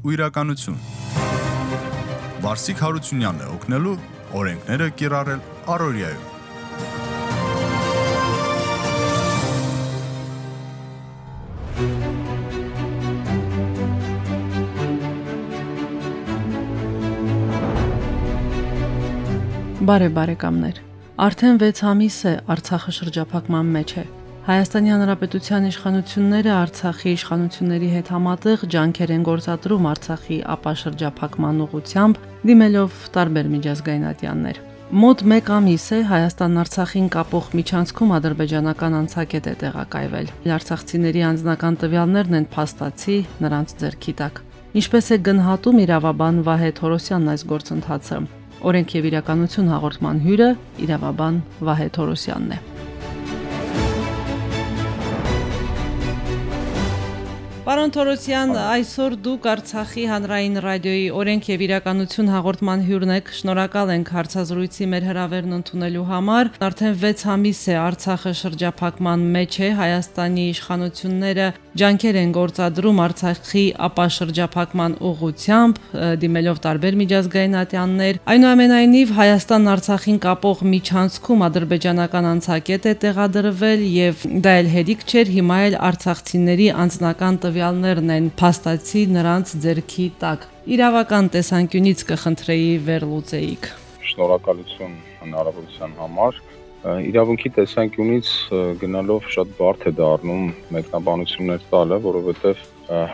ու իրականություն։ Վարսիկ Հարությունյանն է օգնելու օրենքները կիրառել Արորիայում։ Բարև բարեկամներ։ Արդեն 6 ամիս է Արցախը շրջափակման մեջ է։ Հայաստանի Հանրապետության իշխանությունները Արցախի իշխանությունների հետ համատեղ ջանքեր են գործադրում Արցախի ապաշրջափակման ուղղությամբ, դիմելով տարբեր միջազգային ատյաններ։ Մոտ 1 ամիս է Հայաստանն Արցախին կապող միջանցքում ադրբեջանական անցակետ է տեղակայվել։ Արցախցիների անձնական տվյալներն են փաստացի նրանց ձեռքի տակ։ Ինչպես է գնահատում իրավաբան Վահե Թորոսյանն այս գործընթացը։ Օրենք եւ իրականություն հաղորդման հյուրը իրավաբան Վահե Թորոսյանն է։ Պարոն Թորոսյան, այսօր դուք Արցախի հանրային ռադիոյի օրենք եւ իրականություն հաղորդման հյուրն եք։ Շնորհակալ ենք հարցազրույցի մեր հրավերն ընդունելու համար։ Արդեն 6 ամիս է Արցախը շրջափակման մեջ է։ Հայաստանի իշխանությունները ջանքեր են գործադրում Արցախի ապաշրջափակման ուղղությամբ, դիմելով տարբեր միջազգային ատյաններ։ Այնուամենայնիվ Հայաստան Արցախին կապող միջանցքում ադրբեջանական անցակետ է տեղադրվել եւ դա էլ հերիք չէր, հիմա էլ արցախցիների անձնական տվյալ տվյալներն են փաստացի նրանց ձերքի տակ։ Իրավական տեսանկյունից կխնդրեի վերլուծեիք։ Շնորհակալություն հնարավորության համար։ Իրավունքի տեսանկյունից գնալով շատ բարդ է դառնում մեկնաբանություններ տալը, որովհետև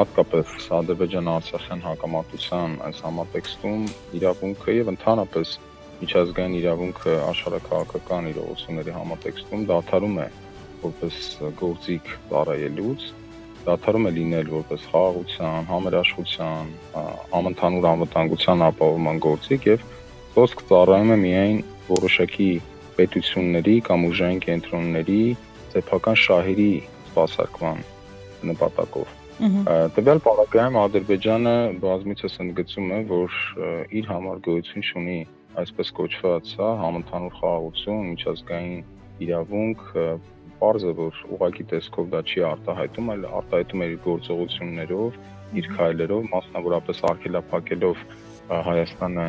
հատկապես Ադրբեջան-Արցախյան հակամարտության այս համատեքստում իրավունքը եւ ընդհանրապես միջազգային իրավունքը աշխարհակաղակական իրողությունների համատեքստում դադարում է որպես գործիք ծառայելուց դադարում է լինել որպես խաղաղության, համերաշխության, համընդհանուր անվտանգության ապահովման գործիք եւ խոսք ծառայում է միայն որոշակի պետությունների կամ ուժային կենտրոնների սեփական շահերի սպասարկման նպատակով։ Տվյալ պարագայում Ադրբեջանը բազմիցս ընդգծում է, որ իր համար գոյություն ունի այսպես կոչված, հա, համընդհանուր խաղաղություն, միջազգային իրավունք, Պարզ է, որ ուղակի տեսքով դա չի արտահայտում, այլ արտահայտում է իր գործողություններով, իր քայլերով, մասնավորապես արգելափակելով Հայաստանը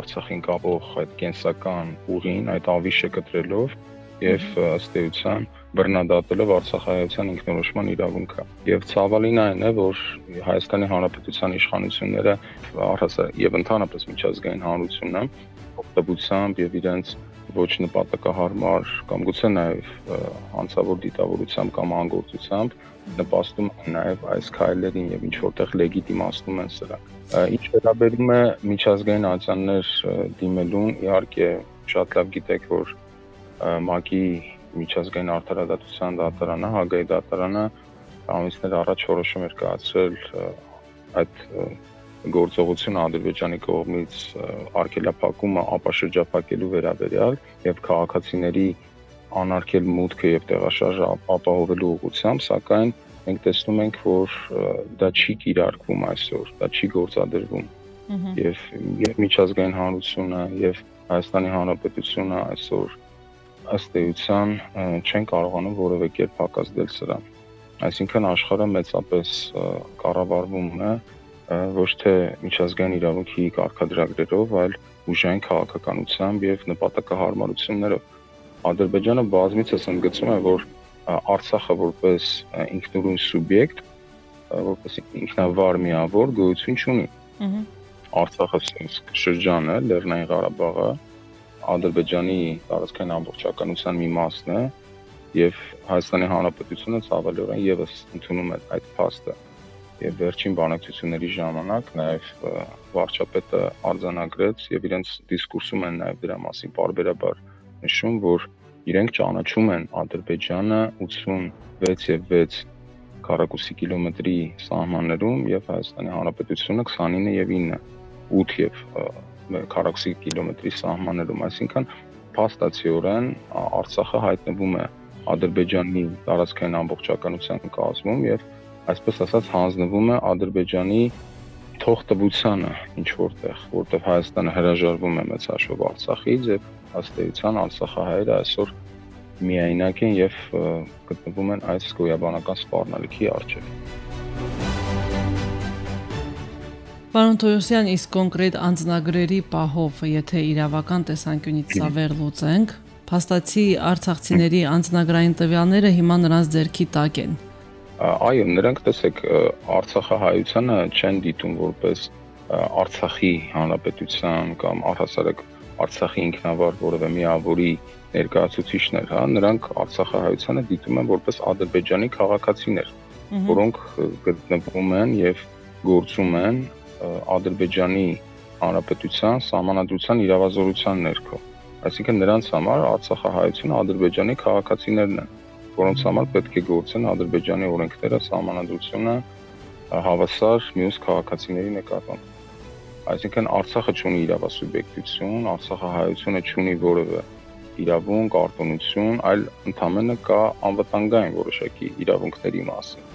Արցախին կապող այդ կենսական ուղին, այդ ավիշը կտրելով եւ ըստ էության բռնադատելով Արցախայցյան ինքնորոշման իրավունքը։ Եվ ցավալին այն է, որ Հայաստանի Հանրապետության իշխանությունները առհասարակ եւ ընդհանրապես միջազգային հանրությունը օգտագործությամբ եւ իրենց ոչ նպատակահարմար կամ գուցե նաև հանցավոր դիտավորությամբ կամ անգործությամբ նպաստում են նաև այս քայլերին եւ ինչ որտեղ լեգիտիմացնում են սրանք։ Ինչ վերաբերում է միջազգային ացաններ դիմելուն, իհարկե շատ լավ գիտեք, որ ՄԱԿ-ի միջազգային արդարադատության դատարանը, Հագայի դատարանը ամիսներ առաջ որոշում էր կայացրել այդ գործողությունը Ադրբեջանի կողմից արգելափակումը ապաշրջափակելու վերաբերյալ եւ քաղաքացիների անարգել մուտքը եւ տեղաշարժը ապահովելու ուղղությամբ, սակայն մենք տեսնում ենք, որ դա չի կիրարկվում այսօր, դա չի գործադրվում։ Եվ եւ միջազգային հանրությունը եւ Հայաստանի Հանրապետությունը այսօր ըստ էության չեն կարողանում որևէ կերպ հակազդել սրան։ Այսինքն աշխարհը մեծապես կառավարվում է ոչ թե միջազգային իրավունքի կարգադրագրերով, այլ ուժային քաղաքականությամբ եւ նպատակահարմարություններով։ Ադրբեջանը բազմիցս ընդգծում է, որ Արցախը որպես ինքնուրույն սուբյեկտ, որպես ինքնավար միավոր գոյություն չունի։ Արցախը շրջանը, Լեռնային Ղարաբաղը Ադրբեջանի տարածքային ամբողջականության մի մասն է եւ Հայաստանի Հանրապետությունը ցավալիորեն եւս ընդունում է այդ փաստը եւ վերջին բանակցությունների ժամանակ նաեւ վարչապետը արձանագրեց եւ իրենց դիսկուրսում են նաեւ դրա մասին բարբերաբար նշում, որ իրենք ճանաչում են Ադրբեջանը 86 եւ 6 քառակուսի կիլոմետրի սահմաններում եւ Հայաստանի Հանրապետությունը 29 եւ 9 8 եւ քառակուսի կիլոմետրի սահմաններում, այսինքն փաստացիորեն Արցախը հայտնվում է Ադրբեջանի տարածքային ամբողջականության կազմում եւ այսպես ասած հանձնվում է Ադրբեջանի թողտվությանը ինչ որտեղ, որտեղ Հայաստանը հրաժարվում է մեծ հաշվով Արցախից եւ ըստեյության Արցախահայերը այսօր միայնակ են եւ գտնվում են այս գոյաբանական սպառնալիքի առջեւ։ Պարոն Թոյոսյան, իսկ կոնկրետ անձնագրերի պահով, եթե իրավական տեսանկյունից ծավեր լուծենք, փաստացի արցախցիների անձնագրային տվյալները հիմա նրանց ձեռքի տակ են։ Այո, նրանք տեսեք Արցախահայությանը չեն դիտում որպես Արցախի հանրապետության կամ առհասարակ Արցախի ինքնավար որևէ միավորի ներկայացուցիչներ, հա, նրանք Արցախահայությանը դիտում են որպես Ադրբեջանի քաղաքացիներ, որոնք գտնվում են եւ գործում են Ադրբեջանի Հանրապետության սահմանադրության իրավազորության ներքո։ Այսինքն նրանց համար Արցախահայությունը Ադրբեջանի քաղաքացիներն են, որոնց համար պետք է գործեն Ադրբեջանի օրենքները, սահմանադրությունը հավասար մյուս քաղաքացիների նկատմամբ։ Այսինքն Արցախը ունի իրավասուբյեկտություն, Արցախահայությունը ունի որևէ իրավունք, արտոնություն, այլ ընդամենը կա անվտանգային որոշակի իրավունքների մասին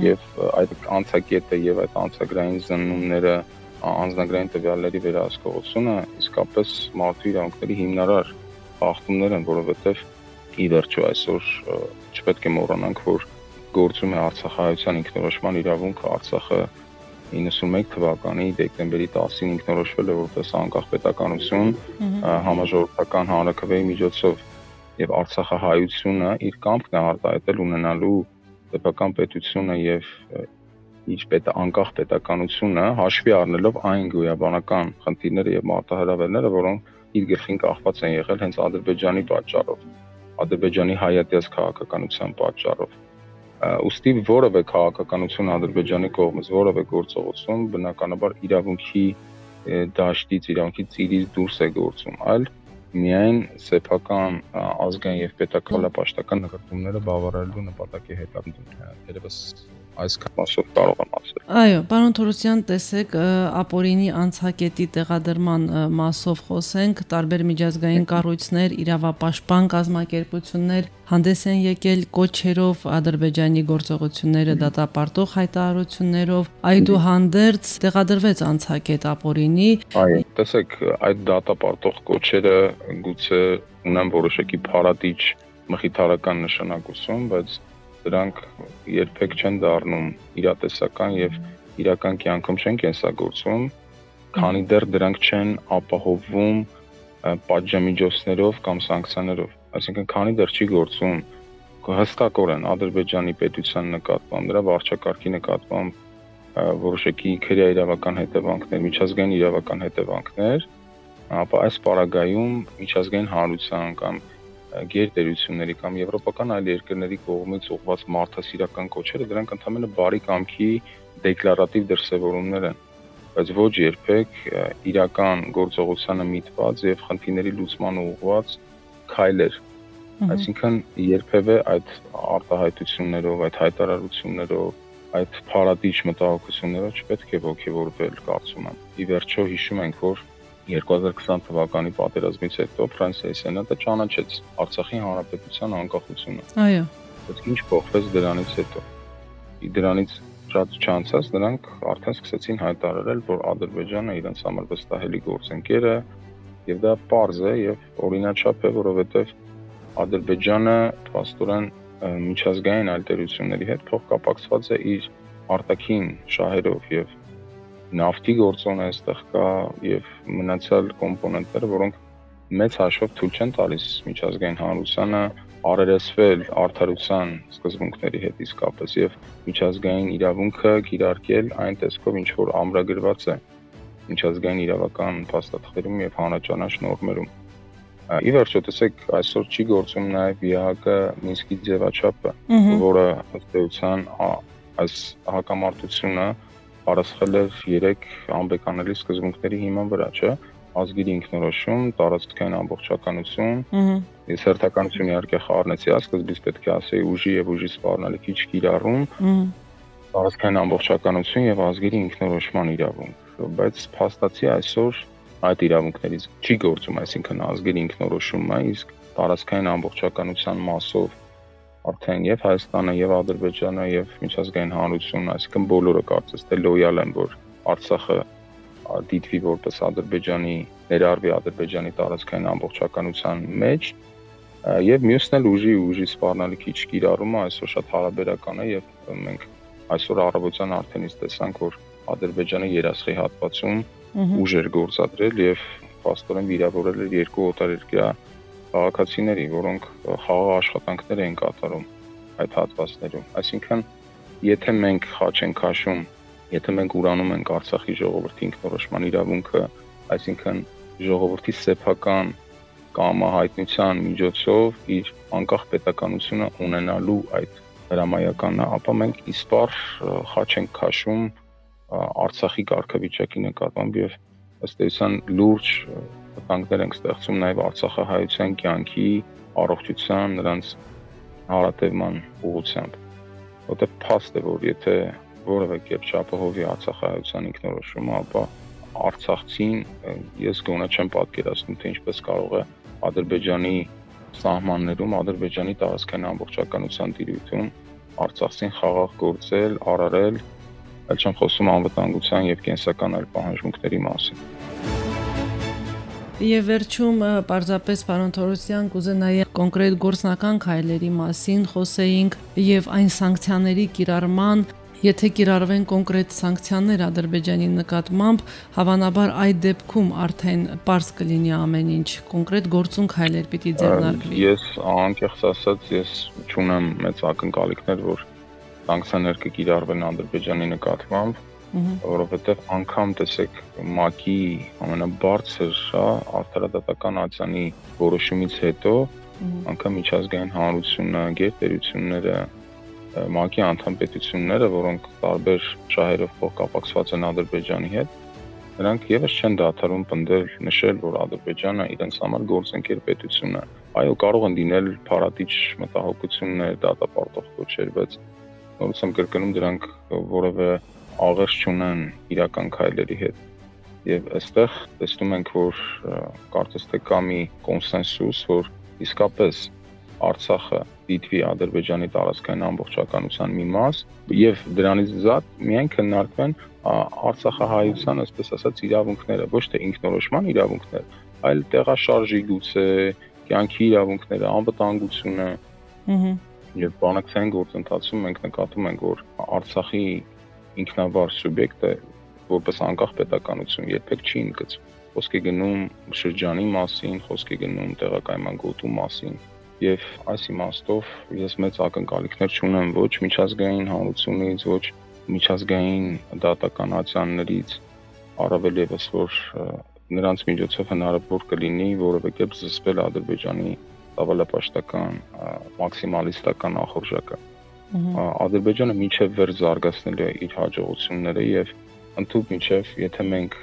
եւ այդ անցակետը եւ այդ անցագրային զննումները անձնագրային տվյալների վերահսկողությունը իսկապես մարդու իրավունքների հիմնարար խախտումներ են, որովհետեւ ի վերջո այսօր չպետք է մոռանանք, որ գործում է Արցախահայության ինքնորոշման իրավունքը Արցախը 91 թվականի դեկտեմբերի 10-ին ինքնորոշվել է որպես անկախ պետականություն համաժողովրդական հանրակրվեի միջոցով եւ Արցախահայությունը իր կամքն է արտահայտել ունենալու սեփական պետությունը եւ իր պետ անկախ պետականությունը հաշվի առնելով այն գոյաբանական խնդիրները եւ մարտահրավերները, որոնք իր գլխին կախված են եղել հենց Ադրբեջանի պատճառով, Ադրբեջանի հայատյաց քաղաքականության պատճառով։ Ոստի որևէ քաղաքականություն Ադրբեջանի կողմից, որևէ գործողություն բնականաբար իրավունքի դաշտից, իրավունքի ծիրից դուրս է գործում, այլ միայն սեփական ազգային եւ պետական նկատումները բավարարելու նպատակի հետ դերևս այս կամասով կարող եմ ասել։ Այո, պարոն Թորոսյան, տեսեք, ապորինի անցակետի տեղադրման մասով խոսենք, տարբեր միջազգային կառույցներ, իրավապաշտպան կազմակերպություններ հանդես են եկել կոչերով Ադրբեջանի գործողությունները դատապարտող հայտարարություններով, այդուհանդերձ տեղադրվեց անցակետ ապորինի։ Այո, տեսեք, այդ դատապարտող կոչերը գուցե ունեն որոշակի փարատիչ մխիթարական նշանակություն, բայց դրանք երբեք չեն դառնում իրատեսական եւ իրական կյանքում չեն կենսագործվում, քանի դեռ դրանք չեն ապահովում պատժամիջոցներով կամ սանկցիաներով։ Այսինքն, քանի դեռ չի գործում հստակորեն Ադրբեջանի պետության նկատմամբ, դրա վարչակարգի նկատմամբ որոշակի քրեա իրավական հետևանքներ, միջազգային իրավական հետևանքներ, ապա այս պարագայում միջազգային հանրության կամ գերտերությունների կամ եվրոպական այլ երկրների կողմից ուղղված մարդասիրական կոչերը դրանք ընդհանրապես բարի կամքի դեկլարատիվ դրսևորումներ են բայց ոչ երբեք իրական գործողությանը միտված եւ խնդիրների լուծման ուղղված քայլեր այսինքն երբևէ այդ արտահայտություններով այդ հայտարարություններով այդ փարատիչ մտահոգություններով չպետք է ողջևորվել կարծում եմ ի վերջո հիշում ենք որ 2020 թվականի պատերազմից հետո Ֆրանսիայի սենատը ճանաչեց Արցախի հանրապետության անկախությունը։ Այո։ Բայց ինչ փոխվեց դրանից հետո։ Դրանից շատ չանցած նրանք արդեն սկսեցին հայտարարել, որ Ադրբեջանը իրենց համար վստահելի գործընկեր է եւ դա པարզ է եւ օրինաչափ է, որովհետեւ Ադրբեջանը փաստորեն միջազգային ալտերությունների հետ փոխկապակցված է իր արտաքին շահերով եւ նավթի գործոն այստեղ կա եւ մնացյալ կոմպոնենտները, որոնք մեծ հաշվով թույլ չեն տալիս միջազգային հանրությանը առերեսվել արդարության սկզբունքների հետ իսկապես եւ միջազգային իրավունքը կիրարկել այն տեսքով ինչ որ ամրագրված է միջազգային իրավական փաստաթղթերում եւ հանրաճանաչ նորմերում։ Ի վերջո տեսեք այսօր չի գործում նաեւ ԵԱՀԿ Մինսկի ձևաչափը, որը ըստ էության այս հակամարտությունը առասխել էր 3 անբեկանելի սկզբունքների հիման վրա, չէ՞։ Ազգերի ինքնորոշում, տարածքային ամբողջականություն։ Ես հերթականություն իհարկե խառնեցի, ասկզբից պետք է ասեի ուժի եւ ուժի սպառնալիքի չկիրառում։ Տարածքային ամբողջականություն եւ ազգերի ինքնորոշման իրավունք, բայց փաստացի այսօր այդ իրավունքներից չի գործում, այսինքն ազգերի ինքնորոշումը, իսկ տարածքային ամբողջականության մասով արդեն եւ Հայաստանը եւ Ադրբեջանը եւ միջազգային հանրությունն, այսինքն բոլորը կարծես թե լոյալ են, որ Արցախը դիտվի որպես Ադրբեջանի ներառվի Ադրբեջանի տարածքային ամբողջականության մեջ եւ մյուսն էլ ուժի ուժի սպառնալիքի չկիրառումը այսօր շատ հարաբերական է եւ մենք այսօր առավոտյան արդենից տեսանք որ Ադրբեջանը երասխի հատվածում ուժեր գործադրել եւ փաստորեն վիրավորել էր երկու օտարերկրյա քաղաքացիների, որոնք խաղաղ աշխատանքներ էին կատարում այդ հատվածներում։ Այսինքն, եթե մենք խաչ ենք քաշում, եթե մենք ուրանում ենք Արցախի ժողովրդի ինքնորոշման իրավունքը, այսինքն ժողովրդի սեփական կամահայտնության միջոցով իր անկախ պետականությունը ունենալու այդ հրամայականն է, ապա մենք իսպար խաչ ենք քաշում Արցախի կարգավիճակի նկատմամբ եւ ըստ էության լուրջ վտանգներ ենք ստեղծում նաև Արցախահայության կյանքի, առողջության, նրանց հարատևման ուղղությամբ։ Որտեղ փաստ է, որ եթե որևէ կերպ չապահովի Արցախահայության ինքնորոշումը, ապա Արցախցին ես գոնե չեմ պատկերացնում, թե ինչպես կարող է Ադրբեջանի սահմաններում, Ադրբեջանի տարածքային ամբողջականության տիրույթում Արցախցին խաղաղ գործել, արարել, այլ չեմ խոսում անվտանգության եւ կենսական այլ պահանջմունքների մասին։ Եվ վերջում պարզապես պարոն Թորոսյան կուզե նաև կոնկրետ գործնական քայլերի մասին խոսեինք եւ այն սանկցիաների կիրառման Եթե կիրառվեն կոնկրետ սանկցիաներ Ադրբեջանի նկատմամբ, հավանաբար այդ դեպքում արդեն པարզ կլինի ամեն ինչ, կոնկրետ գործուն քայլեր պիտի ձեռնարկվի։ Ես անկեղծ ասած, ես չունեմ մեծ ակնկալիքներ, որ սանկցիաներ կկիրառվեն Ադրբեջանի նկատմամբ, որովհետև անգամ տեսեք ՄԱԿ-ի ամենաբարձր, հա, արտարադատական ացանի որոշումից հետո անգամ միջազգային հանրությունը, գերտերությունները, ՄԱԿ-ի անդամ պետությունները, որոնք տարբեր շահերով փոխկապակցված են Ադրբեջանի հետ, նրանք եւս չեն դադարում պնդել նշել, որ Ադրբեջանը իրենց համար գործընկեր պետություն է։ Այո, կարող են դինել փարատիչ մտահոգություններ, դատապարտող կոչեր, բայց նորից եմ կրկնում դրանք որևէ աղերս չունեն իրական քայլերի հետ։ Եվ այստեղ տեսնում ենք, որ կարծես թե կա մի կոնսենսուս, որ իսկապես Արցախը դիտվի Ադրբեջանի տարածքային ամբողջականության մի մաս եւ դրանից զատ միայն քննարկվեն Արցախահայության, այսպես ասած, իրավունքները, ոչ թե ինքնորոշման իրավունքներ, այլ տեղաշարժի գուցե, կյանքի իրավունքները, անվտանգությունը։ Ահա Եվ բանակցային գործընթացում մենք նկատում ենք, որ Արցախի ինքնավար սուբյեկտը որպես անկախ պետականություն երբեք չի ընդգծվում։ Խոսքի գնում շրջանի մասին, խոսքի գնում տեղակայման գոտու մասին, եւ այս իմաստով ես մեծ ակնկալիքներ չունեմ ոչ միջազգային հանրությունից, ոչ միջազգային դատականացաններից, առավել եւս որ նրանց միջոցով հնարավոր կլինի որևէ կերպ զսպել Ադրբեջանի ցավալապաշտական մաքսիմալիստական ախորժակը։ Ադրբեջանը միջև վեր զարգացնելու է իր հաջողությունները եւ ընդհանուր միջև եթե մենք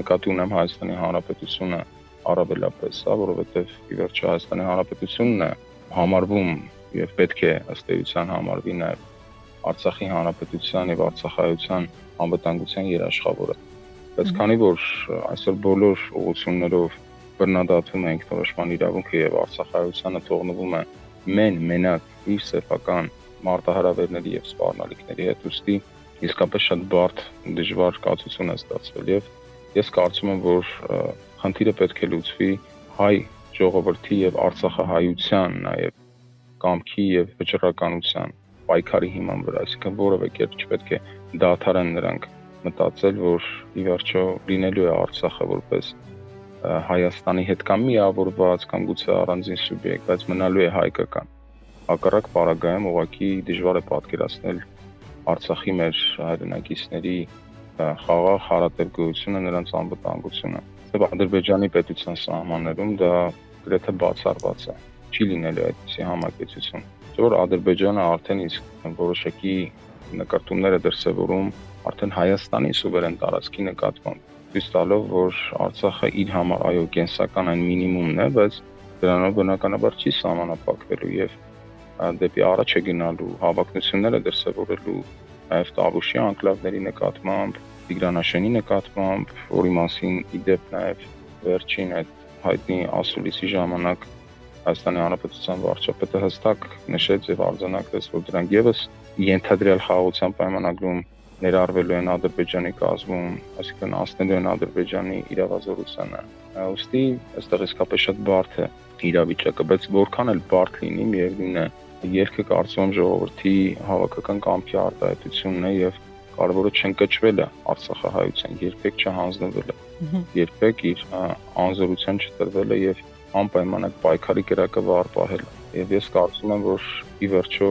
նկատի ունեմ Հայաստանի Հանրապետությունը առավելապես, հա, որովհետեւ ի վերջո Հայաստանի Հանրապետությունն է համարվում եւ պետք է ըստ էության համարվի նաեւ Արցախի Հանրապետության եւ Արցախայության անվտանգության երաշխավորը։ Բայց քանի որ այսօր բոլոր ուղություններով բռնադատում ենք թողաշման իրավունքը եւ Արցախայությանը թողնվում է մեն մենակ իր սեփական մարտահրավերների եւ սպառնալիքների հետ ուստի իսկապես շատ բարդ դժվար կացություն է ստացվել եւ ես կարծում եմ որ խնդիրը պետք է լուծվի հայ ժողովրդի եւ արցախահայության նաեւ կամքի եւ վճռականության պայքարի հիման վրա, այսինքն որևէ կերպ չպետք է դադարեն նրանք մտածել, որ ի վերջո լինելու է Արցախը որպես Հայաստանի հետ կամ միավորված կամ գուցե առանձին սուբյեկտ, բայց մնալու է հայկական հակառակ պարագայում ուղակի դժվար է պատկերացնել Արցախի մեր հայրենակիցների խաղաղ հարատև գոյությունը, նրանց անվտանգությունը։ Եվ Ադրբեջանի պետության սահմաններում դա գրեթե բացառված է։ Չի լինելու այդպիսի համակեցություն։ Որ Ադրբեջանը արդեն իսկ որոշակի նկարտումներ է դրսևորում արդեն Հայաստանի սուվերեն տարածքի նկատմամբ ցույց տալով, որ Արցախը իր համար այո կենսական այն մինիմումն է, բայց դրանով բնականաբար չի սահմանափակվելու եւ դեպի առաջ է գնալու, հավակնությունները դրսևորելու նաև Տավուշի անկլավների նկատմամբ, Տիգրանաշենի նկատմամբ, որի մասին իդեպ նաև վերջին այդ հայտնի ասուլիսի ժամանակ Հայաստանի Հանրապետության վարչապետը հստակ նշեց եւ արձանագրեց, որ դրանք եւս ենթադրյալ խաղաղության պայմանագրում ներառվելու են Ադրբեջանի կազմում, այսինքն անցնելու են Ադրբեջանի իրավազորությանը։ Ոստի այստեղ իսկապես շատ բարդ է իրավիճակը, բայց որքան էլ բարդ լինի, միևնույն է, երկը կարծում եմ ժողովրդի հավաքական կամքի արտահայտությունն է եւ կարևորը չընկճվելը Արցախահայության, երբեք չհանձնվելը, երբեք իր անզորության չտրվելը եւ անպայման այդ պայքարի կրակը վար պահելը։ Եվ ես կարծում եմ, որ ի վերջո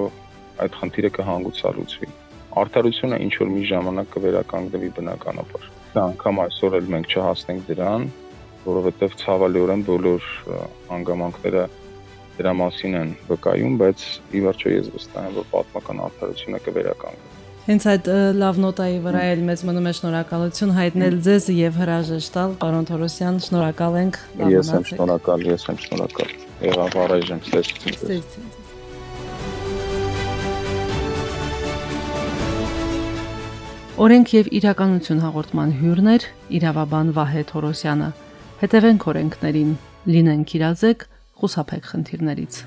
այդ խնդիրը կհանգուցալուծվի։ Արդարությունը ինչ որ մի ժամանակ կվերականգնվի բնականաբար։ Դա անգամ այսօր էլ մենք չհասնենք դրան, որովհետև ցավալիորեն բոլոր հանգամանքները դրա մասին են վկայում, բայց ի վերջո ես վստահ եմ, որ պատմական արդարությունը կվերականգնվի։ Հենց այդ լավ նոտայի վրա էլ մեզ մնում է շնորհակալություն հայտնել ձեզ եւ հրաժեշտ տալ պարոն Թորոսյան, շնորհակալ ենք։ Ես եմ շնորհակալ, ես եմ շնորհակալ։ Եղավ առայժմ ստեցություն։ Օրենք եւ իրականություն հաղորդման հյուրներ իրավաբան Վահե Թորոսյանը։ Հետևենք օրենքներին, լինենք իրազեկ, խուսափեք խնդիրներից։